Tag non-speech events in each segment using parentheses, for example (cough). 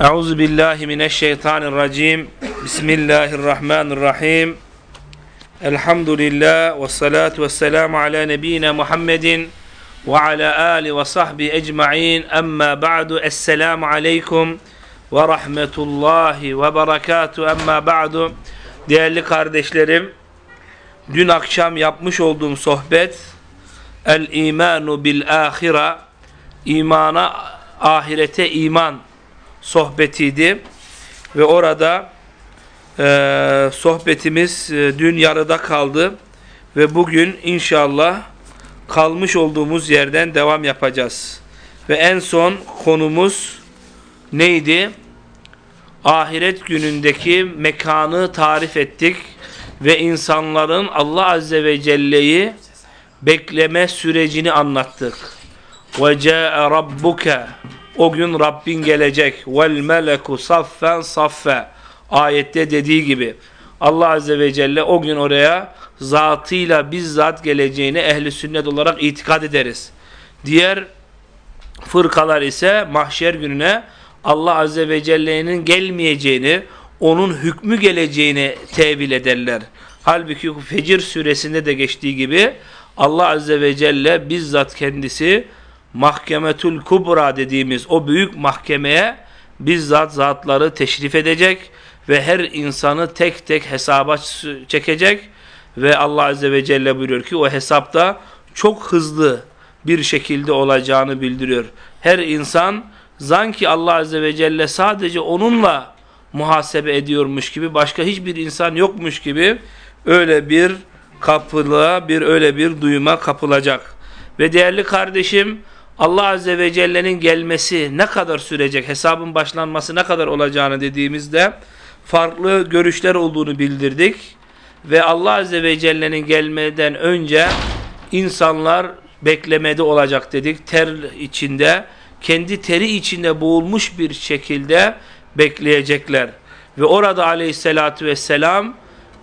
Euzu billahi mineşşeytanirracim. Bismillahirrahmanirrahim. Elhamdülillah ve salatu ve selamu ala nebiyyina Muhammedin ve ala ali ve sahbi ecmaîn. Amma ba'du. Esselamu aleyküm ve rahmetullahi ve berekatuhu. Amma ba'du. Değerli kardeşlerim, dün akşam yapmış olduğum sohbet El imanu bil ahira imana ahirete iman sohbetiydi ve orada e, sohbetimiz e, dün yarıda kaldı ve bugün inşallah kalmış olduğumuz yerden devam yapacağız ve en son konumuz neydi? Ahiret günündeki mekanı tarif ettik ve insanların Allah Azze ve Celle'yi bekleme sürecini anlattık. Ca'e rabbuke o gün Rabbin gelecek. Vel meleku saffen saffe. Ayette dediği gibi. Allah Azze ve Celle o gün oraya zatıyla bizzat geleceğine ehli sünnet olarak itikad ederiz. Diğer fırkalar ise mahşer gününe Allah Azze ve Celle'nin gelmeyeceğini, onun hükmü geleceğini tevil ederler. Halbuki Fecir suresinde de geçtiği gibi Allah Azze ve Celle bizzat kendisi Mahkemetül Kubra dediğimiz o büyük mahkemeye bizzat zatları teşrif edecek ve her insanı tek tek hesaba çekecek ve Allah Azze ve Celle buyuruyor ki o hesapta çok hızlı bir şekilde olacağını bildiriyor. Her insan zanki Allah Azze ve Celle sadece onunla muhasebe ediyormuş gibi başka hiçbir insan yokmuş gibi öyle bir kapılığa bir öyle bir duyuma kapılacak. Ve değerli kardeşim Allah Azze ve Celle'nin gelmesi ne kadar sürecek, hesabın başlanması ne kadar olacağını dediğimizde farklı görüşler olduğunu bildirdik. Ve Allah Azze ve Celle'nin gelmeden önce insanlar beklemede olacak dedik. Ter içinde, kendi teri içinde boğulmuş bir şekilde bekleyecekler. Ve orada aleyhissalatü vesselam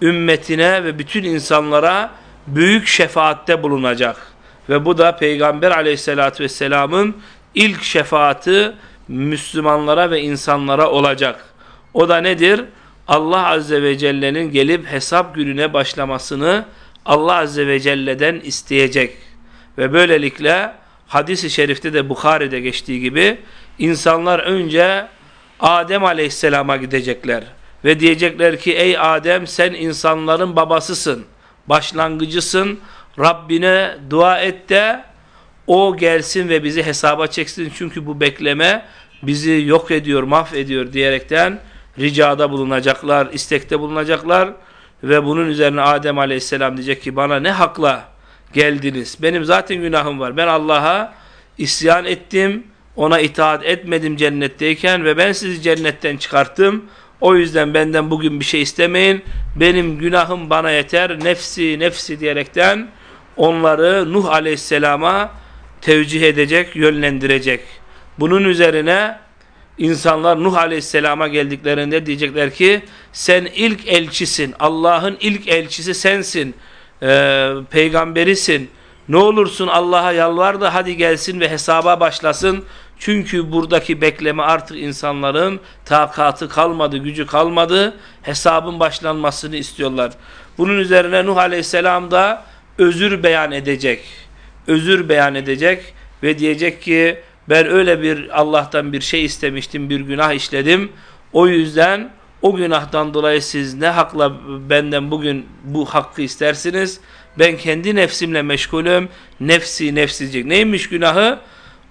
ümmetine ve bütün insanlara büyük şefaatte bulunacak. Ve bu da Peygamber aleyhissalatü vesselamın ilk şefaati Müslümanlara ve insanlara olacak. O da nedir? Allah Azze ve Celle'nin gelip hesap gününe başlamasını Allah Azze ve Celle'den isteyecek. Ve böylelikle hadis-i şerifte de Bukhari'de geçtiği gibi insanlar önce Adem Aleyhisselam'a gidecekler. Ve diyecekler ki ey Adem sen insanların babasısın, başlangıcısın, Rabbine dua et de o gelsin ve bizi hesaba çeksin. Çünkü bu bekleme bizi yok ediyor, mahvediyor diyerekten ricada bulunacaklar, istekte bulunacaklar. Ve bunun üzerine Adem aleyhisselam diyecek ki bana ne hakla geldiniz? Benim zaten günahım var. Ben Allah'a isyan ettim, ona itaat etmedim cennetteyken ve ben sizi cennetten çıkarttım. O yüzden benden bugün bir şey istemeyin. Benim günahım bana yeter. Nefsi nefsi diyerekten onları Nuh Aleyhisselam'a tevcih edecek, yönlendirecek. Bunun üzerine insanlar Nuh Aleyhisselam'a geldiklerinde diyecekler ki sen ilk elçisin. Allah'ın ilk elçisi sensin. Ee, peygamberisin. Ne olursun Allah'a yalvar da hadi gelsin ve hesaba başlasın. Çünkü buradaki bekleme artık insanların takatı kalmadı, gücü kalmadı. Hesabın başlanmasını istiyorlar. Bunun üzerine Nuh Aleyhisselam da özür beyan edecek. Özür beyan edecek ve diyecek ki ben öyle bir Allah'tan bir şey istemiştim, bir günah işledim. O yüzden o günahtan dolayı siz ne hakla benden bugün bu hakkı istersiniz? Ben kendi nefsimle meşgulüm. Nefsi nefsicik. Neymiş günahı?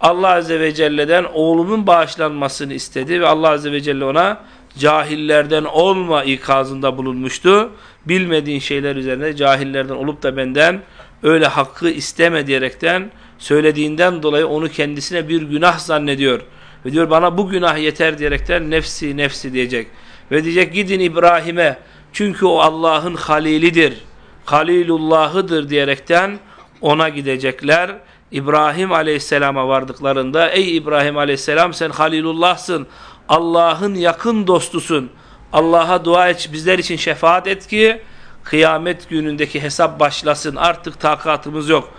Allah Azze ve Celle'den oğlumun bağışlanmasını istedi ve Allah Azze ve Celle ona cahillerden olma ikazında bulunmuştu. Bilmediğin şeyler üzerine cahillerden olup da benden öyle hakkı isteme diyerekten söylediğinden dolayı onu kendisine bir günah zannediyor. Ve diyor bana bu günah yeter diyerekten nefsi nefsi diyecek. Ve diyecek gidin İbrahim'e çünkü o Allah'ın halilidir. Halilullah'ıdır diyerekten ona gidecekler. İbrahim aleyhisselama vardıklarında ey İbrahim aleyhisselam sen Halilullah'sın. Allah'ın yakın dostusun. Allah'a dua et, bizler için şefaat et ki kıyamet günündeki hesap başlasın. Artık takatımız yok.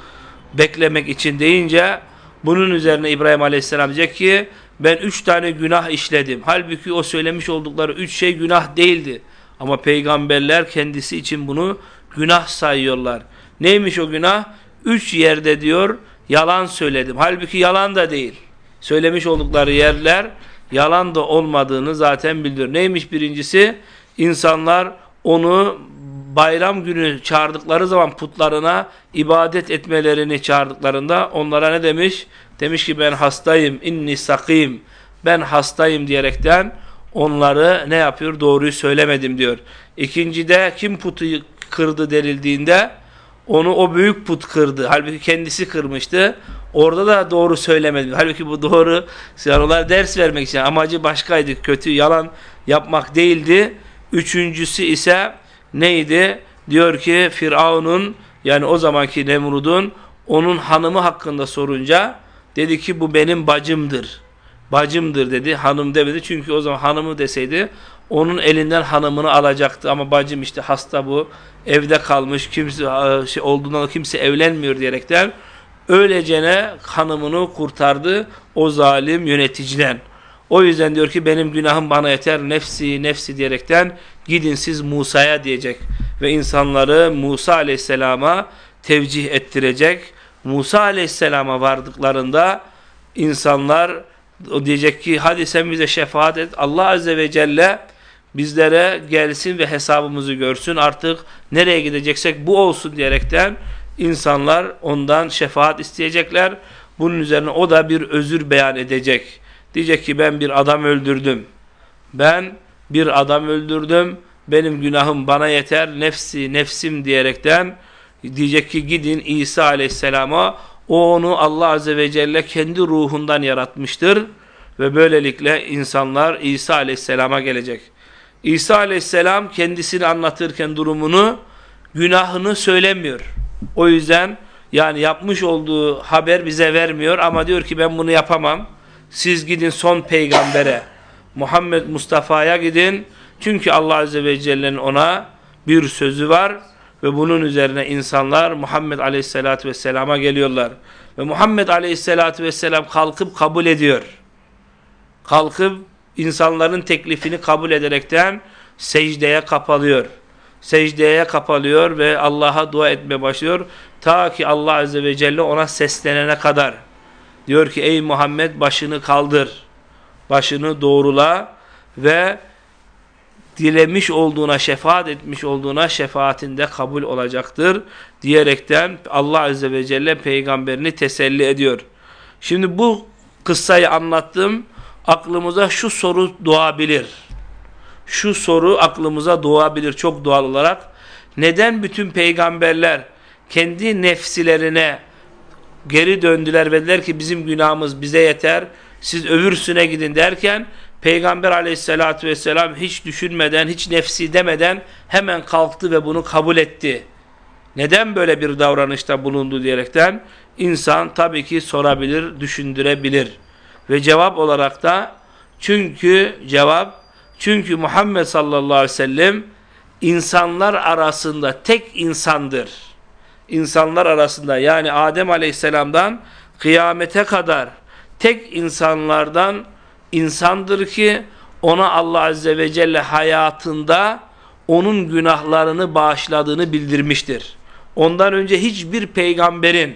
Beklemek için deyince bunun üzerine İbrahim Aleyhisselam diyecek ki ben üç tane günah işledim. Halbuki o söylemiş oldukları üç şey günah değildi. Ama peygamberler kendisi için bunu günah sayıyorlar. Neymiş o günah? Üç yerde diyor yalan söyledim. Halbuki yalan da değil. Söylemiş oldukları yerler yalan da olmadığını zaten bildiriyor. Neymiş birincisi? İnsanlar onu bayram günü çağırdıkları zaman putlarına ibadet etmelerini çağırdıklarında onlara ne demiş? Demiş ki ben hastayım, inni sakim, ben hastayım diyerekten onları ne yapıyor? Doğruyu söylemedim diyor. İkincide kim putu kırdı denildiğinde onu o büyük put kırdı. Halbuki kendisi kırmıştı. Orada da doğru söylemedim. Halbuki bu doğru. Yani ders vermek için amacı başkaydı. Kötü, yalan yapmak değildi. Üçüncüsü ise neydi? Diyor ki Firavun'un yani o zamanki Nemrud'un onun hanımı hakkında sorunca dedi ki bu benim bacımdır. Bacımdır dedi. Hanım demedi. Çünkü o zaman hanımı deseydi onun elinden hanımını alacaktı. Ama bacım işte hasta bu. Evde kalmış. Kimse şey olduğundan kimse evlenmiyor diyerekten Öylecene hanımını kurtardı o zalim yöneticiden. O yüzden diyor ki benim günahım bana yeter nefsi nefsi diyerekten gidin siz Musa'ya diyecek. Ve insanları Musa aleyhisselama tevcih ettirecek. Musa aleyhisselama vardıklarında insanlar diyecek ki hadi sen bize şefaat et. Allah azze ve celle bizlere gelsin ve hesabımızı görsün. Artık nereye gideceksek bu olsun diyerekten insanlar ondan şefaat isteyecekler. Bunun üzerine o da bir özür beyan edecek. Diyecek ki ben bir adam öldürdüm. Ben bir adam öldürdüm. Benim günahım bana yeter. Nefsi nefsim diyerekten diyecek ki gidin İsa aleyhisselama o onu Allah azze ve celle kendi ruhundan yaratmıştır. Ve böylelikle insanlar İsa aleyhisselama gelecek. İsa aleyhisselam kendisini anlatırken durumunu günahını söylemiyor. O yüzden yani yapmış olduğu haber bize vermiyor ama diyor ki ben bunu yapamam. Siz gidin son peygambere Muhammed Mustafa'ya gidin. Çünkü Allah Azze ve Celle'nin ona bir sözü var ve bunun üzerine insanlar Muhammed Aleyhisselatü Vesselam'a geliyorlar. Ve Muhammed Aleyhisselatü Vesselam kalkıp kabul ediyor. Kalkıp insanların teklifini kabul ederekten secdeye kapalıyor secdeye kapalıyor ve Allah'a dua etmeye başlıyor. Ta ki Allah Azze ve Celle ona seslenene kadar. Diyor ki ey Muhammed başını kaldır. Başını doğrula ve dilemiş olduğuna, şefaat etmiş olduğuna şefaatinde kabul olacaktır. Diyerekten Allah Azze ve Celle peygamberini teselli ediyor. Şimdi bu kıssayı anlattım. Aklımıza şu soru doğabilir şu soru aklımıza doğabilir çok doğal olarak. Neden bütün peygamberler kendi nefsilerine geri döndüler ve dediler ki bizim günahımız bize yeter, siz övürsüne gidin derken Peygamber aleyhissalatü vesselam hiç düşünmeden, hiç nefsi demeden hemen kalktı ve bunu kabul etti. Neden böyle bir davranışta bulundu diyerekten insan tabii ki sorabilir, düşündürebilir. Ve cevap olarak da çünkü cevap çünkü Muhammed sallallahu aleyhi ve sellem insanlar arasında tek insandır. İnsanlar arasında yani Adem aleyhisselamdan kıyamete kadar tek insanlardan insandır ki ona Allah azze ve celle hayatında onun günahlarını bağışladığını bildirmiştir. Ondan önce hiçbir peygamberin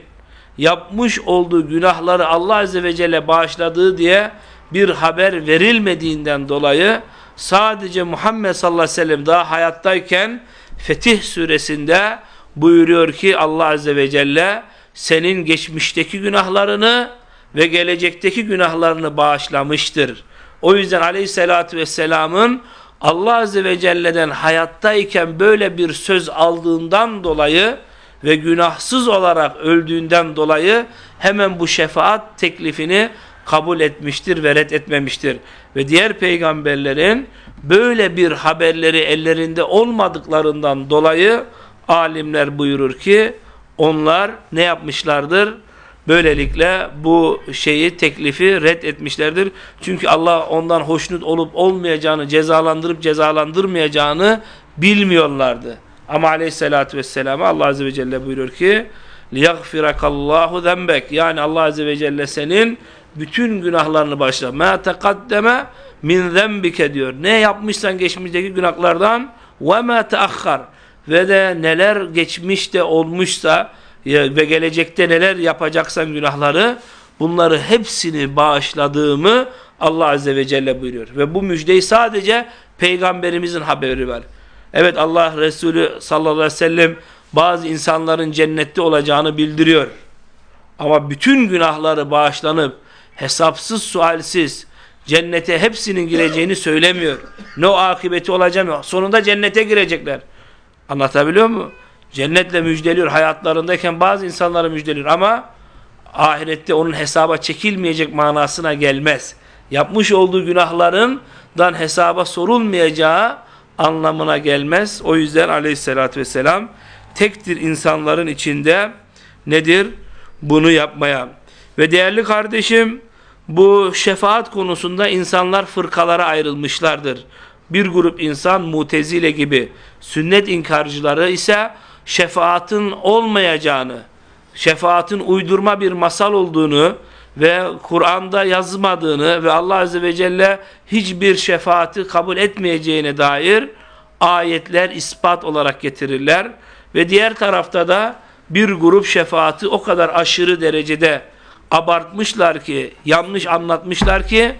yapmış olduğu günahları Allah azze ve celle bağışladığı diye bir haber verilmediğinden dolayı sadece Muhammed sallallahu aleyhi ve sellem daha hayattayken Fetih suresinde buyuruyor ki Allah azze ve celle senin geçmişteki günahlarını ve gelecekteki günahlarını bağışlamıştır. O yüzden aleyhissalatü vesselamın Allah azze ve celle'den hayattayken böyle bir söz aldığından dolayı ve günahsız olarak öldüğünden dolayı hemen bu şefaat teklifini kabul etmiştir ve etmemiştir. Ve diğer peygamberlerin böyle bir haberleri ellerinde olmadıklarından dolayı alimler buyurur ki onlar ne yapmışlardır? Böylelikle bu şeyi teklifi red etmişlerdir. Çünkü Allah ondan hoşnut olup olmayacağını, cezalandırıp cezalandırmayacağını bilmiyorlardı. Ama aleyhissalatü vesselam'a Allah azze ve celle buyuruyor ki لِيَغْفِرَكَ اللّٰهُ ذَنْبَكَ Yani Allah azze ve celle senin bütün günahlarını başlar. Ma taqaddeme min zenbike diyor. Ne yapmışsan geçmişteki günahlardan ve ma taakhar ve de neler geçmişte olmuşsa ve gelecekte neler yapacaksan günahları bunları hepsini bağışladığımı Allah Azze ve Celle buyuruyor. Ve bu müjdeyi sadece Peygamberimizin haberi var. Evet Allah Resulü sallallahu aleyhi ve sellem bazı insanların cennette olacağını bildiriyor. Ama bütün günahları bağışlanıp hesapsız sualsiz cennete hepsinin gireceğini söylemiyor. Ne o akıbeti olacak sonunda cennete girecekler. Anlatabiliyor mu? Cennetle müjdeliyor hayatlarındayken bazı insanları müjdeliyor ama ahirette onun hesaba çekilmeyecek manasına gelmez. Yapmış olduğu günahlarından hesaba sorulmayacağı anlamına gelmez. O yüzden aleyhissalatü vesselam tektir insanların içinde nedir? Bunu yapmaya. Ve değerli kardeşim bu şefaat konusunda insanlar fırkalara ayrılmışlardır. Bir grup insan mutezile gibi sünnet inkarcıları ise şefaatin olmayacağını, şefaatin uydurma bir masal olduğunu ve Kur'an'da yazmadığını ve Allah Azze ve Celle hiçbir şefaati kabul etmeyeceğine dair ayetler ispat olarak getirirler. Ve diğer tarafta da bir grup şefaati o kadar aşırı derecede abartmışlar ki, yanlış anlatmışlar ki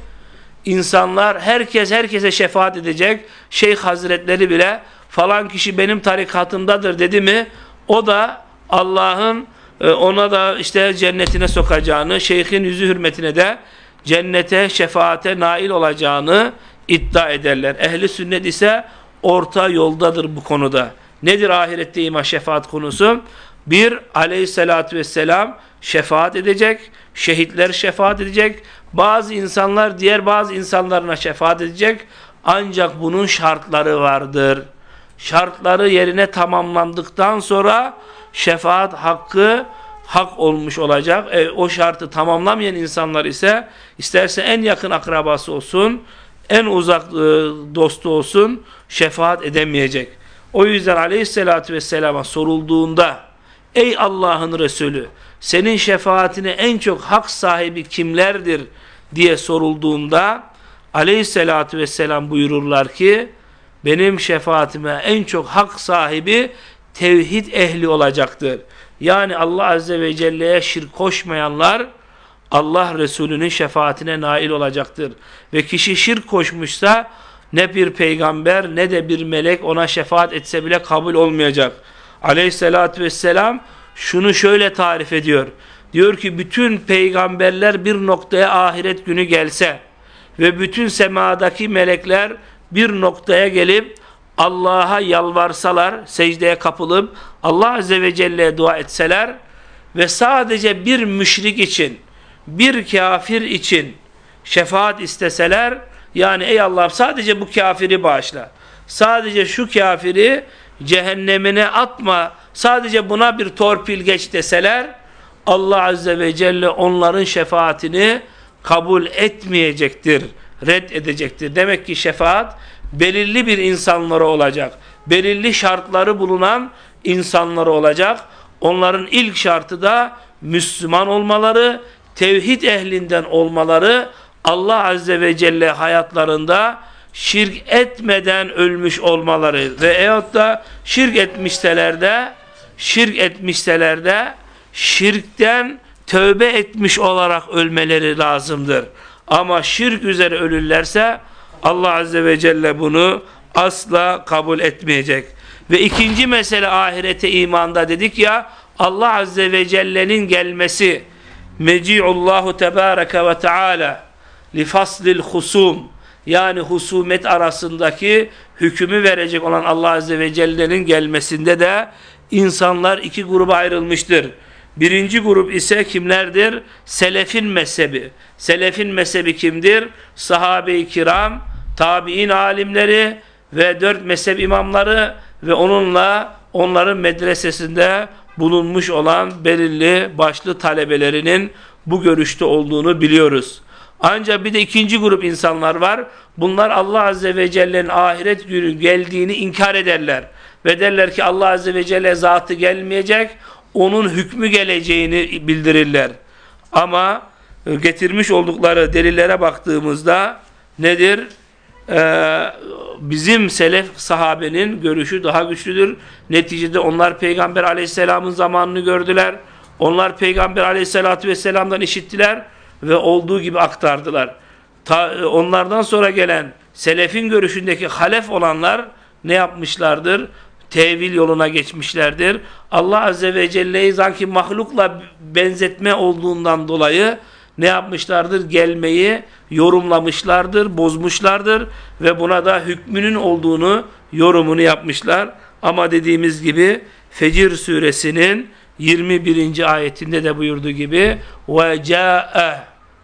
insanlar herkes herkese şefaat edecek. Şeyh Hazretleri bile falan kişi benim tarikatımdadır dedi mi o da Allah'ın e, ona da işte cennetine sokacağını, şeyhin yüzü hürmetine de cennete, şefaate nail olacağını iddia ederler. Ehli sünnet ise orta yoldadır bu konuda. Nedir ahirette iman şefaat konusu? Bir, aleyhissalatü vesselam şefaat edecek, şehitler şefaat edecek, bazı insanlar diğer bazı insanlarına şefaat edecek. Ancak bunun şartları vardır. Şartları yerine tamamlandıktan sonra şefaat hakkı hak olmuş olacak. E, o şartı tamamlamayan insanlar ise isterse en yakın akrabası olsun, en uzak e, dostu olsun şefaat edemeyecek. O yüzden aleyhissalatü vesselama sorulduğunda ey Allah'ın Resulü senin şefaatine en çok hak sahibi kimlerdir diye sorulduğunda aleyhissalatü vesselam buyururlar ki benim şefaatime en çok hak sahibi tevhid ehli olacaktır. Yani Allah Azze ve Celle'ye şirk koşmayanlar Allah Resulü'nün şefaatine nail olacaktır. Ve kişi şirk koşmuşsa ne bir peygamber ne de bir melek ona şefaat etse bile kabul olmayacak. Aleyhissalatü vesselam şunu şöyle tarif ediyor. Diyor ki bütün peygamberler bir noktaya ahiret günü gelse ve bütün semadaki melekler bir noktaya gelip Allah'a yalvarsalar, secdeye kapılıp Allah Azze ve Celle'ye dua etseler ve sadece bir müşrik için, bir kafir için şefaat isteseler, yani ey Allah'ım sadece bu kafiri bağışla, sadece şu kafiri cehennemine atma, sadece buna bir torpil geç deseler, Allah Azze ve Celle onların şefaatini kabul etmeyecektir, red edecektir. Demek ki şefaat belirli bir insanları olacak. Belirli şartları bulunan insanları olacak. Onların ilk şartı da Müslüman olmaları, tevhid ehlinden olmaları, Allah Azze ve Celle hayatlarında şirk etmeden ölmüş olmaları ve eyot da şirk etmişseler de şirk etmişseler de şirkten tövbe etmiş olarak ölmeleri lazımdır. Ama şirk üzere ölürlerse Allah Azze ve Celle bunu asla kabul etmeyecek. Ve ikinci mesele ahirete imanda dedik ya Allah Azze ve Celle'nin gelmesi Meci'ullahu Tebareke ve Teala li faslil husum yani husumet arasındaki hükmü verecek olan Allah Azze ve Celle'nin gelmesinde de insanlar iki gruba ayrılmıştır. Birinci grup ise kimlerdir? Selefin mezhebi. Selefin mezhebi kimdir? Sahabe-i kiram, tabi'in alimleri ve dört mezhep imamları ve onunla onların medresesinde bulunmuş olan belirli başlı talebelerinin bu görüşte olduğunu biliyoruz. Ancak bir de ikinci grup insanlar var. Bunlar Allah Azze ve Celle'nin ahiret günü geldiğini inkar ederler. Ve derler ki Allah Azze ve Celle zatı gelmeyecek, onun hükmü geleceğini bildirirler. Ama e, getirmiş oldukları delillere baktığımızda nedir? Ee, bizim selef sahabenin görüşü daha güçlüdür. Neticede onlar Peygamber aleyhisselamın zamanını gördüler. Onlar Peygamber aleyhisselatü vesselam'dan işittiler ve olduğu gibi aktardılar. Ta, onlardan sonra gelen selefin görüşündeki halef olanlar ne yapmışlardır? Tevil yoluna geçmişlerdir. Allah Azze ve Celle'yi sanki mahlukla benzetme olduğundan dolayı ne yapmışlardır? Gelmeyi yorumlamışlardır, bozmuşlardır ve buna da hükmünün olduğunu yorumunu yapmışlar. Ama dediğimiz gibi Fecir suresinin 21. ayetinde de buyurduğu gibi ve ca'e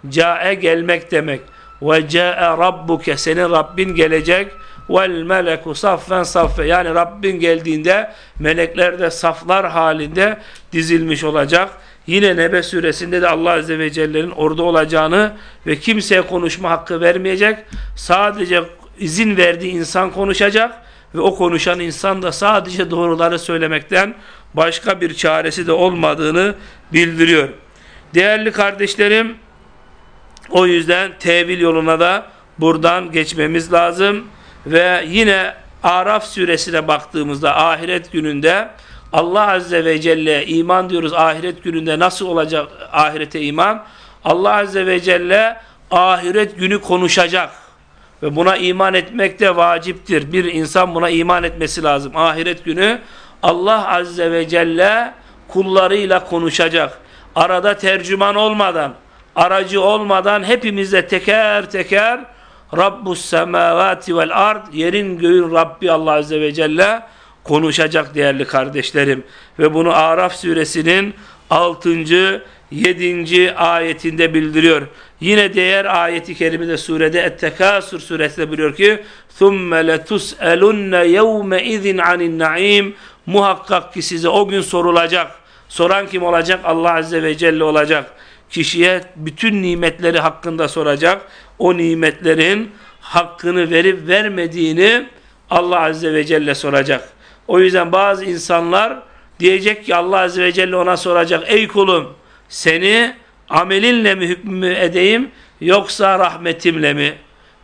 ca'e gelmek demek ve ca'e rabbuke senin Rabbin gelecek vel meleku saffen saffe yani Rabbin geldiğinde melekler de saflar halinde dizilmiş olacak. Yine Nebe suresinde de Allah Azze ve Celle'nin orada olacağını ve kimseye konuşma hakkı vermeyecek. Sadece izin verdiği insan konuşacak ve o konuşan insan da sadece doğruları söylemekten başka bir çaresi de olmadığını bildiriyor. Değerli kardeşlerim o yüzden tevil yoluna da buradan geçmemiz lazım ve yine Araf suresine baktığımızda ahiret gününde Allah Azze ve Celle iman diyoruz ahiret gününde nasıl olacak ahirete iman? Allah Azze ve Celle ahiret günü konuşacak. Ve buna iman etmek de vaciptir. Bir insan buna iman etmesi lazım. Ahiret günü Allah Azze ve Celle kullarıyla konuşacak. Arada tercüman olmadan, aracı olmadan hepimizle teker teker Rabbus semavati vel ard yerin göğün Rabbi Allah Azze ve Celle konuşacak değerli kardeşlerim. Ve bunu Araf suresinin 6. 7. ayetinde bildiriyor. Yine diğer ayeti kerimede surede Et-Tekasur suresinde buyuruyor ki ثُمَّ لَتُسْأَلُنَّ يَوْمَ اِذٍ عَنِ النَّعِيمِ Muhakkak ki size o gün sorulacak. Soran kim olacak? Allah Azze ve Celle olacak. Kişiye bütün nimetleri hakkında soracak. O nimetlerin hakkını verip vermediğini Allah Azze ve Celle soracak. O yüzden bazı insanlar diyecek ki Allah Azze ve Celle ona soracak. Ey kulum Seni amelinle mi hükmü edeyim yoksa rahmetimle mi?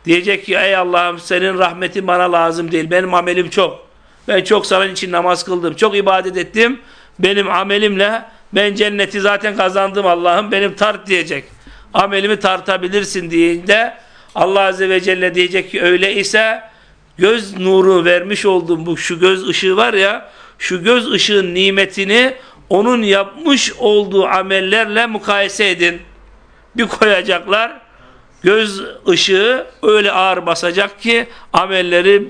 Diyecek ki ey Allah'ım senin rahmetin bana lazım değil. Benim amelim çok. Ben çok senin için namaz kıldım. Çok ibadet ettim. Benim amelimle ben cenneti zaten kazandım Allah'ım. Benim tart diyecek. Amelimi tartabilirsin deyince Allah Azze ve Celle diyecek ki öyle ise göz nuru vermiş olduğum bu şu göz ışığı var ya şu göz ışığın nimetini onun yapmış olduğu amellerle mukayese edin. Bir koyacaklar göz ışığı öyle ağır basacak ki amelleri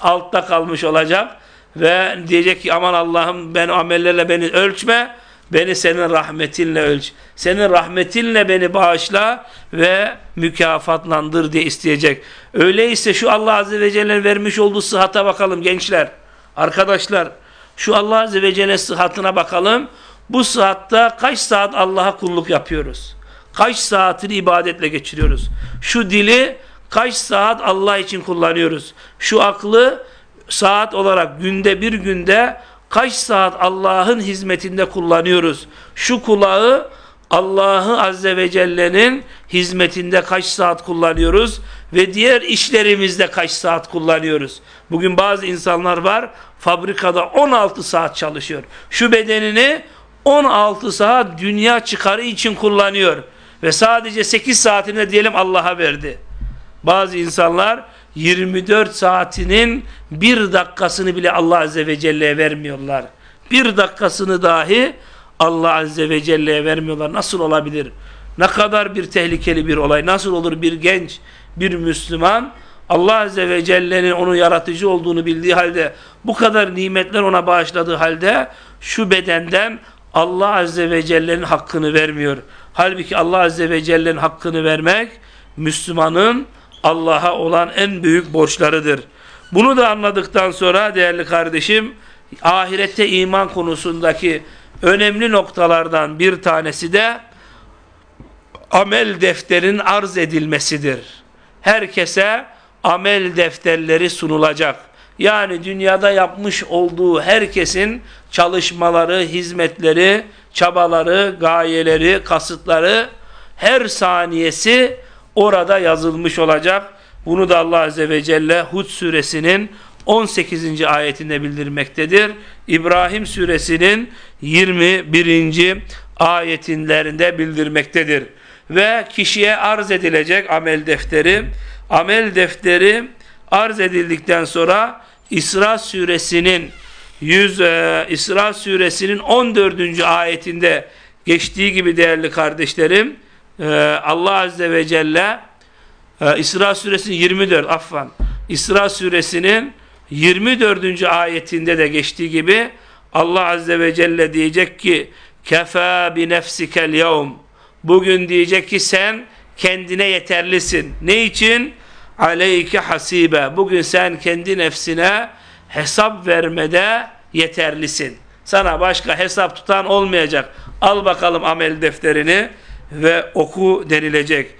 altta kalmış olacak ve diyecek ki aman Allah'ım ben amellerle beni ölçme beni senin rahmetinle ölç senin rahmetinle beni bağışla ve mükafatlandır diye isteyecek öyleyse şu Allah Azze ve Celle'nin vermiş olduğu sıhhata bakalım gençler arkadaşlar şu Allah Azze ve Celle sıhhatına bakalım. Bu sıhhatta kaç saat Allah'a kulluk yapıyoruz? Kaç saatini ibadetle geçiriyoruz? Şu dili kaç saat Allah için kullanıyoruz? Şu aklı saat olarak günde bir günde kaç saat Allah'ın hizmetinde kullanıyoruz? Şu kulağı Allah'ı Azze ve Celle'nin hizmetinde kaç saat kullanıyoruz ve diğer işlerimizde kaç saat kullanıyoruz? Bugün bazı insanlar var fabrikada 16 saat çalışıyor. Şu bedenini 16 saat dünya çıkarı için kullanıyor ve sadece 8 saatini diyelim Allah'a verdi. Bazı insanlar 24 saatinin bir dakikasını bile Allah Azze ve Celle'ye vermiyorlar. Bir dakikasını dahi Allah Azze ve Celle'ye vermiyorlar. Nasıl olabilir? Ne kadar bir tehlikeli bir olay. Nasıl olur bir genç, bir Müslüman Allah Azze ve Celle'nin onun yaratıcı olduğunu bildiği halde bu kadar nimetler ona bağışladığı halde şu bedenden Allah Azze ve Celle'nin hakkını vermiyor. Halbuki Allah Azze ve Celle'nin hakkını vermek Müslümanın Allah'a olan en büyük borçlarıdır. Bunu da anladıktan sonra değerli kardeşim ahirette iman konusundaki önemli noktalardan bir tanesi de amel defterin arz edilmesidir. Herkese amel defterleri sunulacak. Yani dünyada yapmış olduğu herkesin çalışmaları, hizmetleri, çabaları, gayeleri, kasıtları her saniyesi orada yazılmış olacak. Bunu da Allah Azze ve Celle Hud suresinin 18. ayetinde bildirmektedir. İbrahim suresinin 21. ayetlerinde bildirmektedir. Ve kişiye arz edilecek amel defteri. Amel defteri arz edildikten sonra İsra suresinin 100 e, İsra suresinin 14. ayetinde geçtiği gibi değerli kardeşlerim e, Allah azze ve celle e, İsra suresinin 24 affan İsra suresinin 24. ayetinde de geçtiği gibi Allah azze ve celle diyecek ki kefa bi nefsikel yevm bugün diyecek ki sen kendine yeterlisin. Ne için? Aleyke hasibe. Bugün sen kendi nefsine hesap vermede yeterlisin. Sana başka hesap tutan olmayacak. Al bakalım amel defterini ve oku denilecek.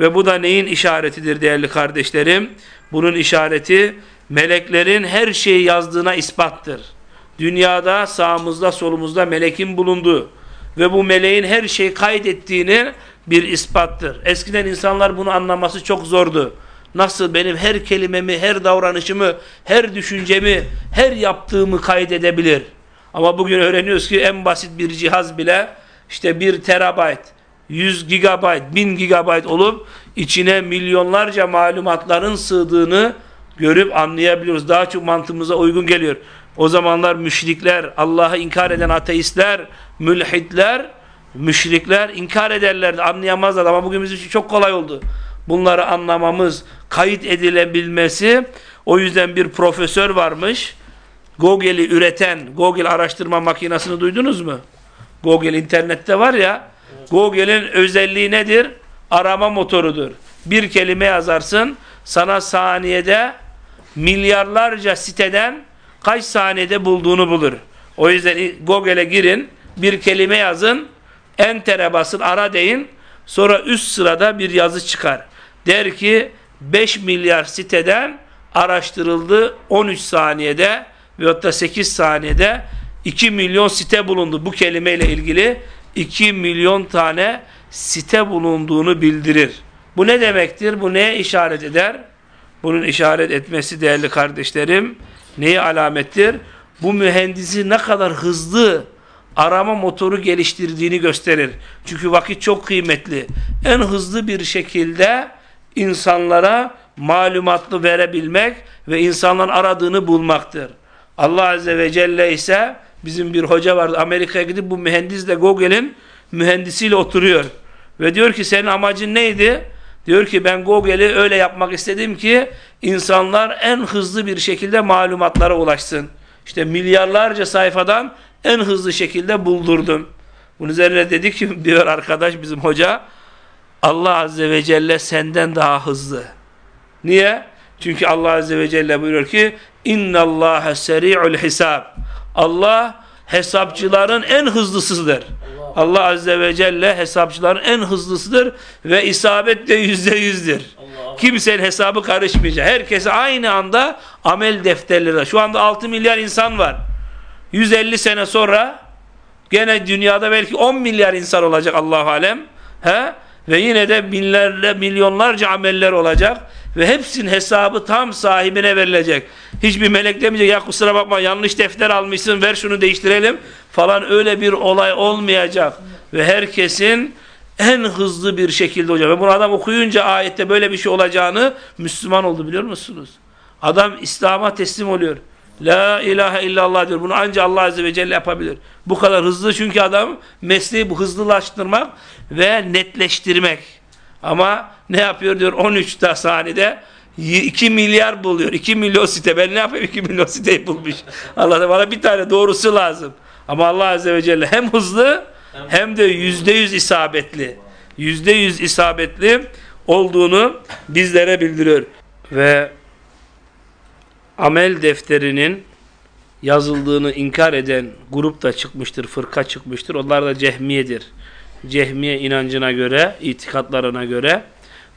Ve bu da neyin işaretidir değerli kardeşlerim? Bunun işareti meleklerin her şeyi yazdığına ispattır. Dünyada sağımızda solumuzda melekin bulunduğu ve bu meleğin her şeyi kaydettiğini bir ispattır. Eskiden insanlar bunu anlaması çok zordu. Nasıl benim her kelimemi, her davranışımı, her düşüncemi, her yaptığımı kaydedebilir? Ama bugün öğreniyoruz ki en basit bir cihaz bile işte bir terabayt, 100 gigabayt, 1000 gigabayt olup içine milyonlarca malumatların sığdığını görüp anlayabiliyoruz. Daha çok mantığımıza uygun geliyor. O zamanlar müşrikler, Allah'ı inkar eden ateistler, mülhitler, müşrikler inkar ederlerdi, anlayamazlar ama bugün bizim için çok kolay oldu. Bunları anlamamız, kayıt edilebilmesi, o yüzden bir profesör varmış, Google'i üreten, Google araştırma makinesini duydunuz mu? Google internette var ya, Google'in özelliği nedir? Arama motorudur. Bir kelime yazarsın, sana saniyede milyarlarca siteden kaç saniyede bulduğunu bulur. O yüzden Google'e girin, bir kelime yazın, enter'e basın, ara deyin, sonra üst sırada bir yazı çıkar. Der ki 5 milyar siteden araştırıldı 13 saniyede ve hatta 8 saniyede 2 milyon site bulundu. Bu kelimeyle ilgili 2 milyon tane site bulunduğunu bildirir. Bu ne demektir? Bu neye işaret eder? Bunun işaret etmesi değerli kardeşlerim neye alamettir? Bu mühendisi ne kadar hızlı arama motoru geliştirdiğini gösterir. Çünkü vakit çok kıymetli. En hızlı bir şekilde insanlara malumatlı verebilmek ve insanların aradığını bulmaktır. Allah Azze ve Celle ise bizim bir hoca vardı Amerika'ya gidip bu mühendisle Google'in mühendisiyle oturuyor. Ve diyor ki senin amacın neydi? Diyor ki ben Google'i öyle yapmak istedim ki insanlar en hızlı bir şekilde malumatlara ulaşsın. İşte milyarlarca sayfadan en hızlı şekilde buldurdum. Bunun üzerine dedi ki (laughs) diyor arkadaş bizim hoca Allah Azze ve Celle senden daha hızlı. Niye? Çünkü Allah Azze ve Celle buyuruyor ki İnna Allah seri'ul hisab. Allah hesapçıların en hızlısıdır. Allah Azze ve Celle hesapçıların en hızlısıdır ve isabet de yüzde yüzdür. Kimsenin hesabı karışmayacak. Herkese aynı anda amel defterleri. Şu anda 6 milyar insan var. 150 sene sonra gene dünyada belki 10 milyar insan olacak Allah alem. He? Ve yine de binlerle milyonlarca ameller olacak ve hepsinin hesabı tam sahibine verilecek. Hiçbir melek demeyecek ya kusura bakma yanlış defter almışsın ver şunu değiştirelim falan öyle bir olay olmayacak. Ve herkesin en hızlı bir şekilde olacak. Ve bunu adam okuyunca ayette böyle bir şey olacağını Müslüman oldu biliyor musunuz? Adam İslam'a teslim oluyor. La ilahe illallah diyor. Bunu ancak Allah Azze ve Celle yapabilir. Bu kadar hızlı çünkü adam mesleği bu hızlılaştırmak ve netleştirmek. Ama ne yapıyor diyor 13 saniyede 2 milyar buluyor. 2 milyon site. Ben ne yapayım 2 milyon siteyi bulmuş. Allah da bana bir tane doğrusu lazım. Ama Allah Azze ve Celle hem hızlı hem de yüzde yüz isabetli. Yüzde yüz isabetli olduğunu bizlere bildiriyor. Ve amel defterinin yazıldığını inkar eden grup da çıkmıştır, fırka çıkmıştır. Onlar da cehmiyedir. Cehmiye inancına göre, itikatlarına göre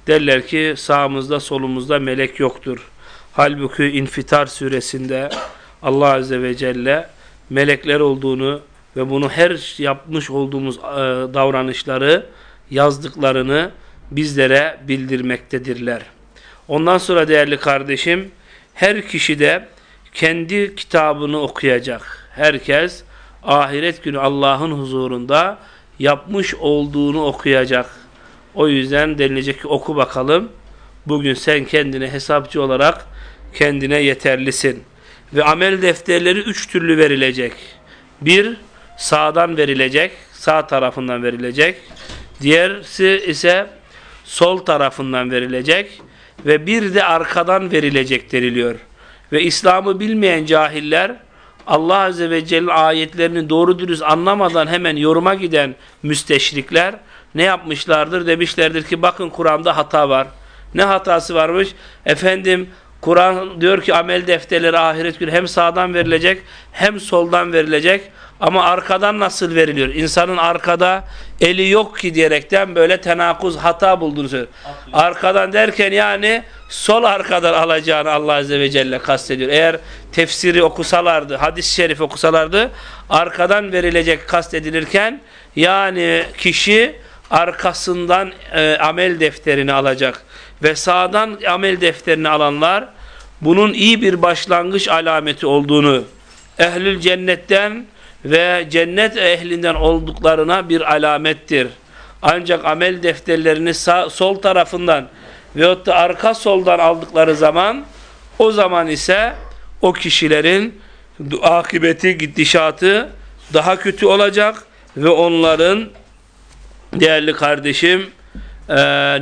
derler ki sağımızda solumuzda melek yoktur. Halbuki İnfitar suresinde Allah Azze ve Celle melekler olduğunu ve bunu her yapmış olduğumuz e, davranışları yazdıklarını bizlere bildirmektedirler. Ondan sonra değerli kardeşim her kişi de kendi kitabını okuyacak. Herkes ahiret günü Allah'ın huzurunda yapmış olduğunu okuyacak. O yüzden denilecek ki oku bakalım. Bugün sen kendine hesapçı olarak kendine yeterlisin. Ve amel defterleri üç türlü verilecek. Bir, sağdan verilecek, sağ tarafından verilecek. Diğerisi ise sol tarafından verilecek. Ve bir de arkadan verilecek deniliyor. Ve İslam'ı bilmeyen cahiller, Allah Azze ve Celle ayetlerini doğru dürüst anlamadan hemen yoruma giden müsteşrikler ne yapmışlardır? Demişlerdir ki bakın Kur'an'da hata var. Ne hatası varmış? Efendim Kur'an diyor ki amel defterleri ahiret günü hem sağdan verilecek hem soldan verilecek. Ama arkadan nasıl veriliyor? İnsanın arkada eli yok ki diyerekten böyle tenakuz hata bulduğunu söylüyor. Arkadan derken yani sol arkadan alacağını Allah Azze ve Celle kastediyor. Eğer tefsiri okusalardı, hadis-i şerif okusalardı arkadan verilecek kastedilirken yani kişi arkasından e, amel defterini alacak ve sağdan amel defterini alanlar bunun iyi bir başlangıç alameti olduğunu ehlül cennetten ve cennet ehlinden olduklarına bir alamettir. Ancak amel defterlerini sağ, sol tarafından veyahut da arka soldan aldıkları zaman o zaman ise o kişilerin akıbeti, gidişatı daha kötü olacak ve onların değerli kardeşim e,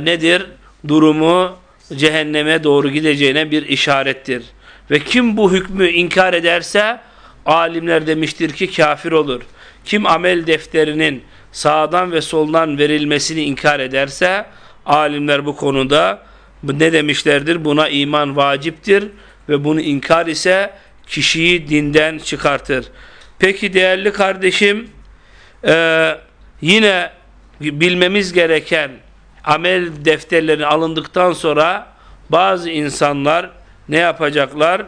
nedir? Durumu cehenneme doğru gideceğine bir işarettir. Ve kim bu hükmü inkar ederse alimler demiştir ki kafir olur. Kim amel defterinin sağdan ve soldan verilmesini inkar ederse alimler bu konuda ne demişlerdir? Buna iman vaciptir ve bunu inkar ise kişiyi dinden çıkartır. Peki değerli kardeşim e, yine bilmemiz gereken amel defterleri alındıktan sonra bazı insanlar ne yapacaklar?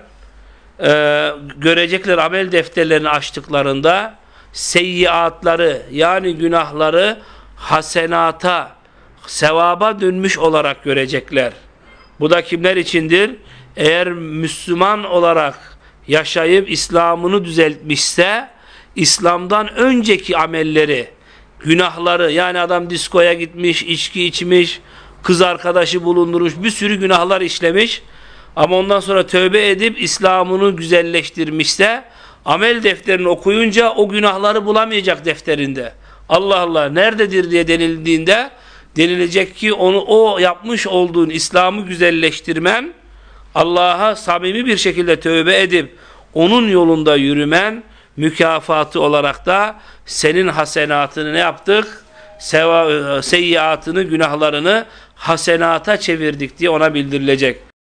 Ee, görecekler amel defterlerini açtıklarında seyyiatları yani günahları hasenata, sevaba dönmüş olarak görecekler. Bu da kimler içindir? Eğer Müslüman olarak yaşayıp İslam'ını düzeltmişse İslam'dan önceki amelleri günahları yani adam diskoya gitmiş, içki içmiş, kız arkadaşı bulundurmuş, bir sürü günahlar işlemiş. Ama ondan sonra tövbe edip İslam'ını güzelleştirmişse amel defterini okuyunca o günahları bulamayacak defterinde. Allah Allah nerededir diye denildiğinde denilecek ki onu o yapmış olduğun İslam'ı güzelleştirmen Allah'a samimi bir şekilde tövbe edip onun yolunda yürümen mükafatı olarak da senin hasenatını ne yaptık? Seva, seyyiatını, günahlarını hasenata çevirdik diye ona bildirilecek.